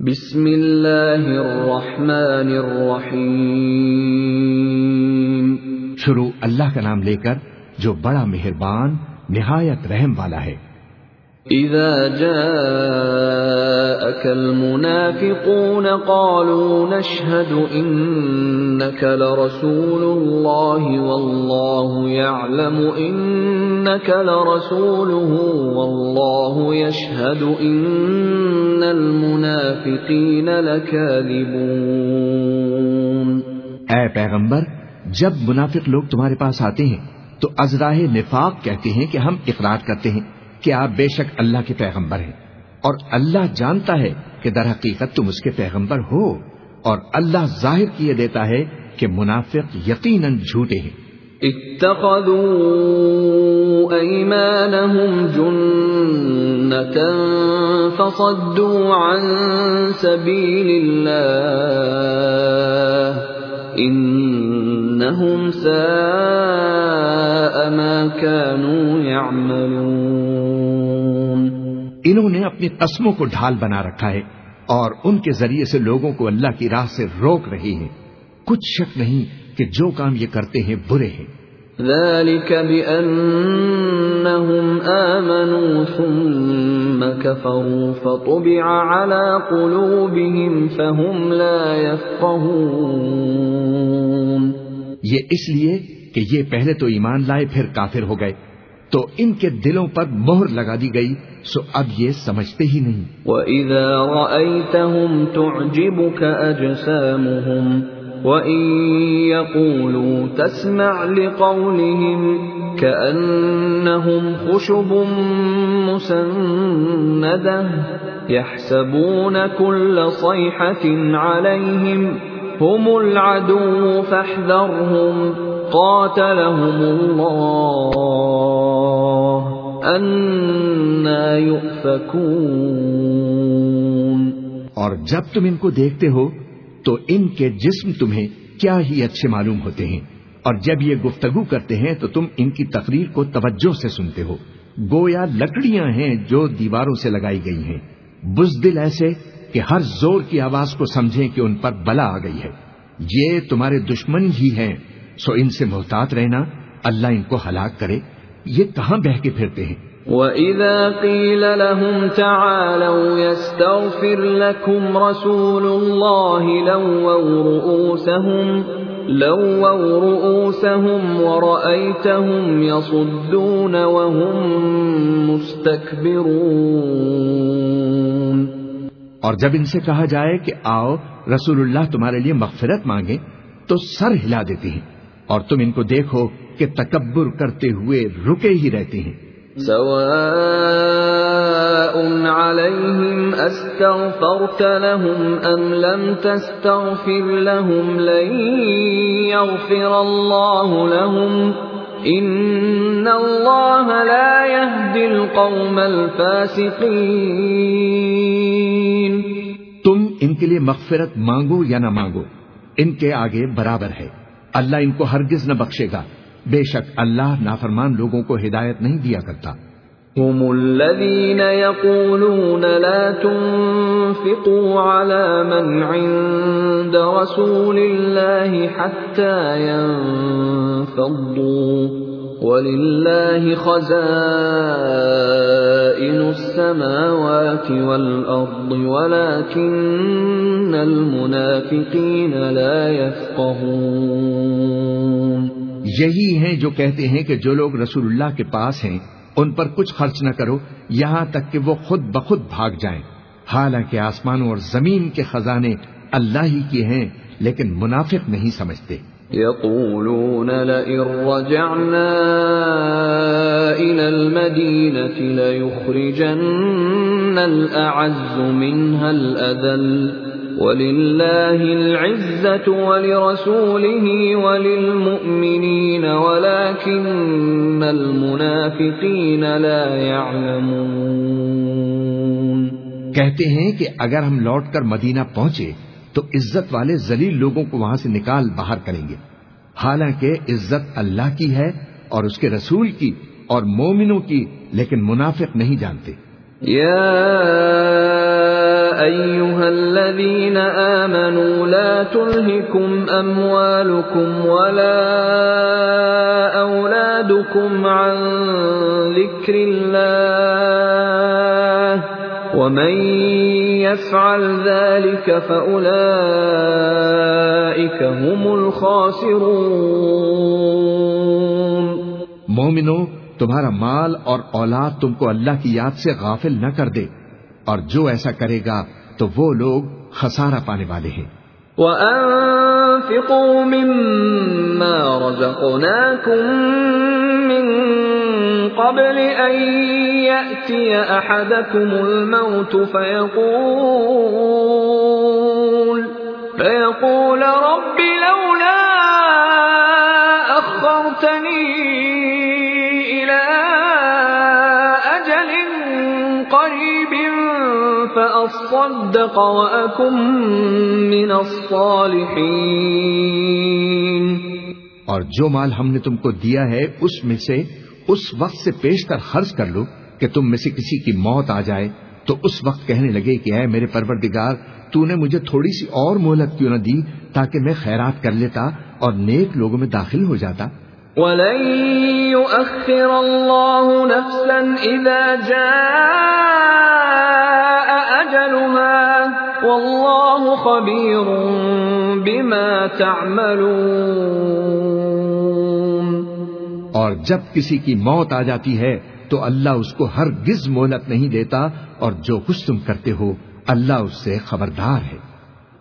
بسم اللہ الرحمن الرحیم۔ شروع اللہ کا نام لے کر جو بڑا مہربان نہایت رحم والا ہے۔ اذا جاءك المنافقون قالوا نشهد انك لرسول الله والله يعلم انك لرسوله والله يشهد ان المنافقين لكاذبون. اے پیغمبر، جب منافق لوگ تمہارے پاس آتے ہیں، تو ازراہ نفاق کہتے ہیں کہ ہم اقرار کرتے ہیں کہ آپ بے شک اللہ کے پیغمبر ہیں اور اللہ جانتا ہے کہ در حقیقت تم اس کے پیغمبر ہو اور اللہ ظاہر کیے دیتا ہے کہ منافق یقیناً جھوٹے ہیں۔ اتخذوا ايمانهم جنة فصدوا عن سبيل الله انهم ساء ما كانوا يعملون انہوں نے اپنی قسموں کو ڈھال بنا رکھا ہے اور ان کے ذریعے سے لوگوں کو اللہ کی راہ سے روک رہی ہیں کچھ شک نہیں کہ جو کام یہ کرتے ہیں برے ہیں۔ ذلك بأنهم آمنوا ثم كفروا فطبع على قلوبهم فهم لا يفقهون۔ یہ اس لیے کہ یہ پہلے تو ایمان لائے پھر کافر ہو گئے۔ تو ان کے دلوں پر مہر لگا دی گئی سو اب یہ سمجھتے ہی نہیں۔ وَإِذَا رَأَيْتَهُمْ تُعْجِبُكَ أَجْسَامُهُمْ وَإِن يَقُولُوا تَسْمَعْ لِقَوْلِهِمْ كَأَنَّهُمْ خُشُبٌ مُّسَنَّدَةٌ يَحْسَبُونَ كُلَّ صَيْحَةٍ عَلَيْهِمْ هُمُ الْعَدُوُّ فَاحْذَرْهُمْ قَاتَلَهُمُ اللَّهُ يُؤْفَكُونَ اور جب تم ان کو دیکھتے ہو تو ان کے جسم تمہیں کیا ہی اچھے معلوم ہوتے ہیں۔ اور جب یہ گفتگو کرتے ہیں تو تم ان کی تقریر کو توجہ سے سنتے ہو۔ گویا لکڑیاں ہیں جو دیواروں سے لگائی گئی ہیں۔ بزدل ایسے کہ ہر زور کی آواز کو سمجھیں کہ ان پر بلا آ گئی ہے۔ یہ تمہارے دشمن ہی ہیں۔ سو ان سے محتاط رہنا۔ اللہ ان کو ہلاک کرے۔ یہ کہاں بہ کے پھرتے ہیں؟ وَإِذَا قِيلَ لَهُمْ تَعَالَوْا يَسْتَغْفِرْ لَكُمْ رَسُولُ اللَّهِ لَوَّوْا رُؤُوسَهُمْ لَوَّوْا رُؤُوسَهُمْ وَرَأَيْتَهُمْ يَصُدُّونَ وَهُمْ مُسْتَكْبِرُونَ۔ اور جب ان سے کہا جائے کہ آؤ، رسول اللہ تمہارے لیے مغفرت مانگے، تو سر ہلا دیتے ہیں اور تم ان کو دیکھو کہ تکبر کرتے ہوئے رکے ہی رہتے ہیں۔ سواء عليهم استغفرت لهم ام لم تستغفر لهم لن يغفر الله لهم ان الله لا يهدي القوم الفاسقين تم ان کے لیے مغفرت مانگو یا نہ مانگو؟ ان کے آگے برابر ہے۔ اللہ ان کو ہرگز نہ بخشے گا۔ بے شک اللہ نافرمان لوگوں کو ہدایت نہیں دیا کرتا۔ هم الذين يقولون لا تنفقوا على من عند رسول الله حتى ينفضوا، ولله خزائن السماوات والأرض، ولكن المنافقين لا يفقهون۔ یہی ہیں جو کہتے ہیں کہ جو لوگ رسول اللہ کے پاس ہیں، ان پر کچھ خرچ نہ کرو، یہاں تک کہ وہ خود بخود بھاگ جائیں۔ حالانکہ آسمانوں اور زمین کے خزانے اللہ ہی کے ہیں، لیکن منافق نہیں سمجھتے۔ يقولون لئن رجعنا إلى المدينة ليخرجن الأعز منها الأذل۔ ولله العزة ولرسوله وللمؤمنين ولكن المنافقين لا يعلمون کہتے ہیں کہ اگر ہم لوٹ کر مدینہ پہنچے تو عزت والے ذلیل لوگوں کو وہاں سے نکال باہر کریں گے۔ حالانکہ عزت اللہ کی ہے اور اس کے رسول کی اور مومنوں کی لیکن منافق نہیں جانتے۔ يا أيها الذين آمنوا لا تلهكم أموالكم ولا أولادكم عن ذكر الله ومن يفعل ذلك فأولئك هم الخاسرون مومنو، تمہارا مال اور اولاد تم کو اللہ کی یاد سے غافل نہ کر دے۔ اور جو ایسا کرے گا تو وہ لوگ خسارہ پانے والے ہیں۔ وَأَنفِقُوا مِمَّا رَزَقْنَاكُم مِّن قَبْلِ أَن يَأْتِيَ أَحَدَكُمُ الْمَوْتُ فَيَقُولَ فَيَقُولَ رَبِّ لَوْلَا أَخَّرْتَنِي إِلَىٰ أَجَلٍ قَرِيبٍ فَأَصَّدَّقَ وَأَكُن مِّنَ الصَّالِحِينَ۔ اور جو مال ہم نے تم کو دیا ہے اس میں سے اس وقت سے پیش کر خرچ کر لو کہ تم میں سے کسی کی موت آ جائے۔ تو اس وقت کہنے لگے کہ اے میرے پروردگار تو نے مجھے تھوڑی سی اور مہلت کیوں نہ دی تاکہ میں خیرات کر لیتا اور نیک لوگوں میں داخل ہو جاتا؟ وَلَن يُؤَخِّرَ اللَّهُ نَفْسًا إِذَا جَاءَ أَجَلُهَا والله خبير بما تعملون اور جب کسی کی موت آ جاتی ہے تو اللہ اس کو ہر گز مہلت نہیں دیتا اور جو کچھ تم کرتے ہو اللہ اس سے خبردار ہے۔